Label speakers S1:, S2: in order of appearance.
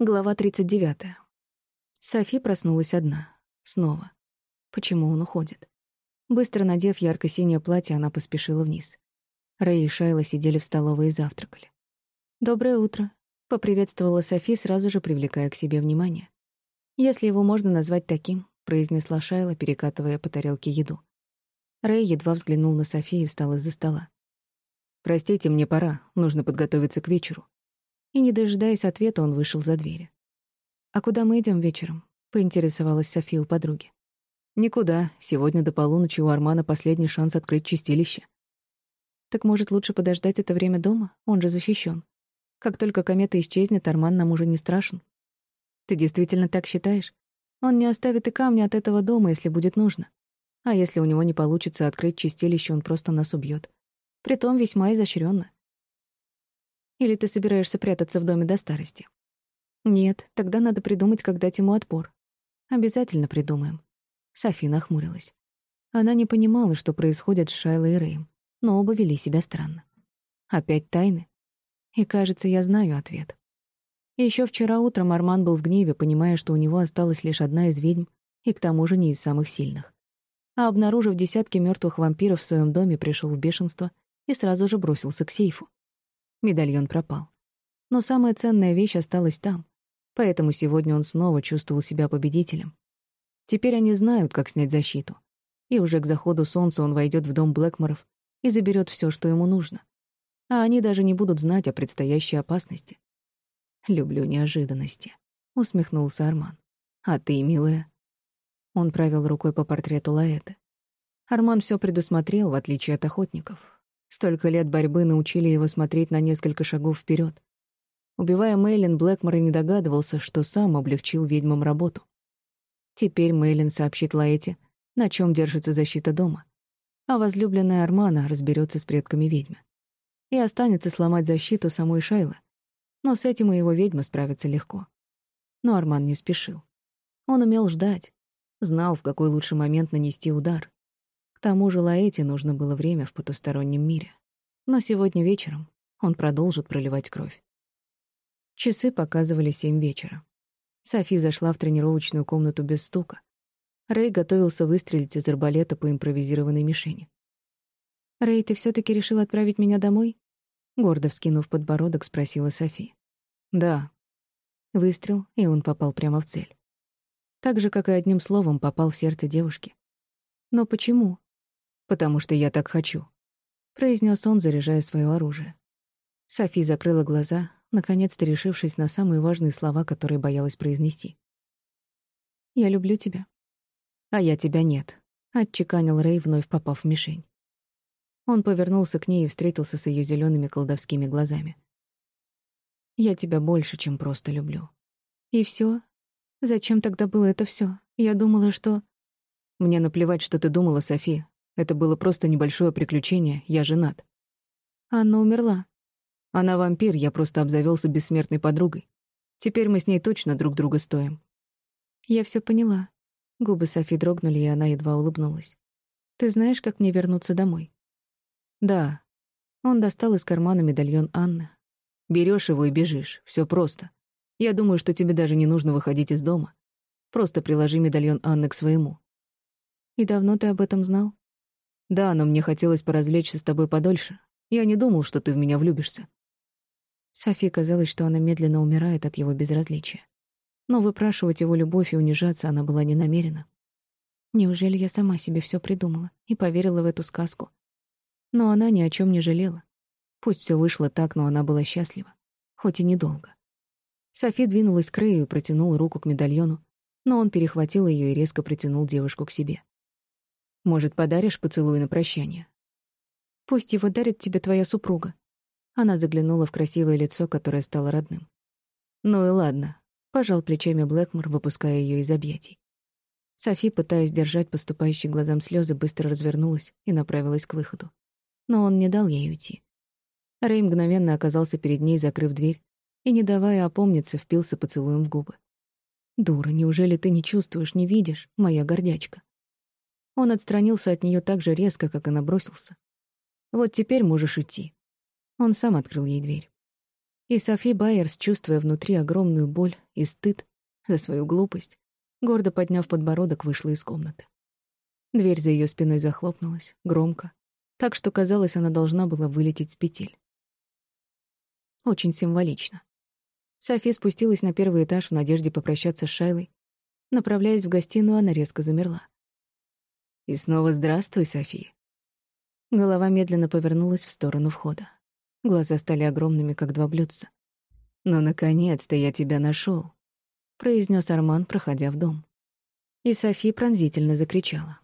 S1: Глава 39. Софи проснулась одна. Снова. Почему он уходит? Быстро надев ярко-синее платье, она поспешила вниз. Рэй и Шайла сидели в столовой и завтракали. «Доброе утро», — поприветствовала Софи, сразу же привлекая к себе внимание. «Если его можно назвать таким», — произнесла Шайла, перекатывая по тарелке еду. Рэй едва взглянул на Софи и встал из-за стола.
S2: «Простите, мне пора, нужно подготовиться к вечеру»,
S1: и, не дожидаясь ответа, он вышел за дверь. «А куда мы идем вечером?» — поинтересовалась София у подруги.
S2: «Никуда. Сегодня до полуночи у Армана последний шанс открыть чистилище».
S1: «Так, может, лучше подождать это время дома? Он же защищен. Как только комета исчезнет, Арман нам уже не страшен». «Ты действительно так считаешь? Он не оставит и камня от этого дома, если будет нужно. А если у него не получится открыть чистилище, он просто нас убьет. Притом весьма изощренно. Или ты собираешься прятаться в доме до старости? Нет, тогда надо придумать, как дать ему отпор. Обязательно придумаем. Софи нахмурилась. Она не понимала, что происходит с Шайлой и Рэем, но оба вели себя странно. Опять тайны? И, кажется, я знаю ответ. Еще вчера утром Арман был в гневе, понимая, что у него осталась лишь одна из ведьм, и к тому же не из самых сильных. А обнаружив десятки мертвых вампиров в своем доме, пришел в бешенство и сразу же бросился к сейфу. Медальон пропал. Но самая ценная вещь осталась там, поэтому сегодня он снова чувствовал себя победителем. Теперь они знают, как снять защиту. И уже к заходу солнца он войдет в дом Блэкморов и заберет все, что ему нужно. А они даже не будут знать о предстоящей опасности. «Люблю неожиданности», — усмехнулся Арман. «А ты, милая?» Он провел рукой по портрету Лаэты. Арман все предусмотрел, в отличие от охотников. Столько лет борьбы научили его смотреть на несколько шагов вперед. Убивая Мейлин, Блэкмор и не догадывался, что сам облегчил ведьмам работу. Теперь Мейлин сообщит Лаэте, на чем держится защита дома, а возлюбленная Армана разберется с предками ведьмы. И останется сломать защиту самой Шайлы. Но с этим и его ведьма справятся легко. Но Арман не спешил. Он умел ждать, знал, в какой лучший момент нанести удар тому же Лаэте нужно было время в потустороннем мире. Но сегодня вечером он продолжит проливать кровь. Часы показывали семь вечера. Софи зашла в тренировочную комнату без стука. Рэй готовился выстрелить из арбалета по импровизированной мишени. «Рэй, ты все таки решил отправить меня домой?» Гордо вскинув подбородок, спросила Софи.
S2: «Да».
S1: Выстрел, и он попал прямо в цель. Так же, как и одним словом, попал в сердце девушки. «Но почему?»
S2: «Потому что я так хочу», —
S1: произнес он, заряжая свое оружие. Софи закрыла глаза, наконец-то решившись на самые важные слова, которые боялась произнести. «Я люблю тебя».
S2: «А я тебя нет», — отчеканил Рэй, вновь попав в мишень.
S1: Он повернулся к ней и встретился с ее зелеными колдовскими глазами. «Я тебя больше, чем просто люблю». «И все? Зачем тогда было это все? Я думала, что...»
S2: «Мне наплевать, что ты думала, Софи. Это было просто небольшое приключение, я женат.
S1: Анна умерла.
S2: Она вампир, я просто обзавелся бессмертной подругой. Теперь мы с ней точно друг друга стоим.
S1: Я все поняла. Губы Софи дрогнули, и она едва улыбнулась. Ты знаешь, как мне вернуться домой?
S2: Да.
S1: Он достал из кармана медальон Анны.
S2: Берешь его и бежишь. Все просто. Я думаю, что тебе даже не нужно выходить из дома. Просто приложи медальон Анны к своему.
S1: И давно ты об этом знал?
S2: Да, но мне хотелось поразвлечься с тобой подольше. Я не думал, что ты в меня влюбишься.
S1: Софи казалось, что она медленно умирает от его безразличия. Но выпрашивать его любовь и унижаться она была не намерена. Неужели я сама себе все придумала и поверила в эту сказку? Но она ни о чем не жалела. Пусть все вышло так, но она была счастлива. Хоть и недолго. Софи двинулась к Рэю и протянула руку к медальону, но он перехватил ее и резко притянул девушку к себе.
S2: Может, подаришь поцелуй на прощание?
S1: Пусть его дарит тебе твоя супруга. Она заглянула в красивое лицо, которое стало родным.
S2: Ну и ладно,
S1: пожал плечами Блэкмор, выпуская ее из объятий. Софи, пытаясь держать поступающие глазам слезы, быстро развернулась и направилась к выходу. Но он не дал ей уйти. Рэй мгновенно оказался перед ней, закрыв дверь, и, не давая опомниться, впился поцелуем в губы. «Дура, неужели ты не чувствуешь, не видишь, моя гордячка?» Он отстранился от нее так же резко, как и набросился. «Вот теперь можешь идти». Он сам открыл ей дверь. И Софи Байерс, чувствуя внутри огромную боль и стыд за свою глупость, гордо подняв подбородок, вышла из комнаты. Дверь за ее спиной захлопнулась, громко, так что, казалось, она должна была вылететь с петель. Очень символично. Софи спустилась на первый этаж в надежде попрощаться с Шайлой. Направляясь в гостиную, она резко замерла.
S2: «И снова здравствуй, Софи».
S1: Голова медленно повернулась в сторону входа. Глаза стали огромными, как два блюдца.
S2: «Ну, наконец-то я тебя нашел,
S1: произнес Арман, проходя в дом. И Софи пронзительно закричала.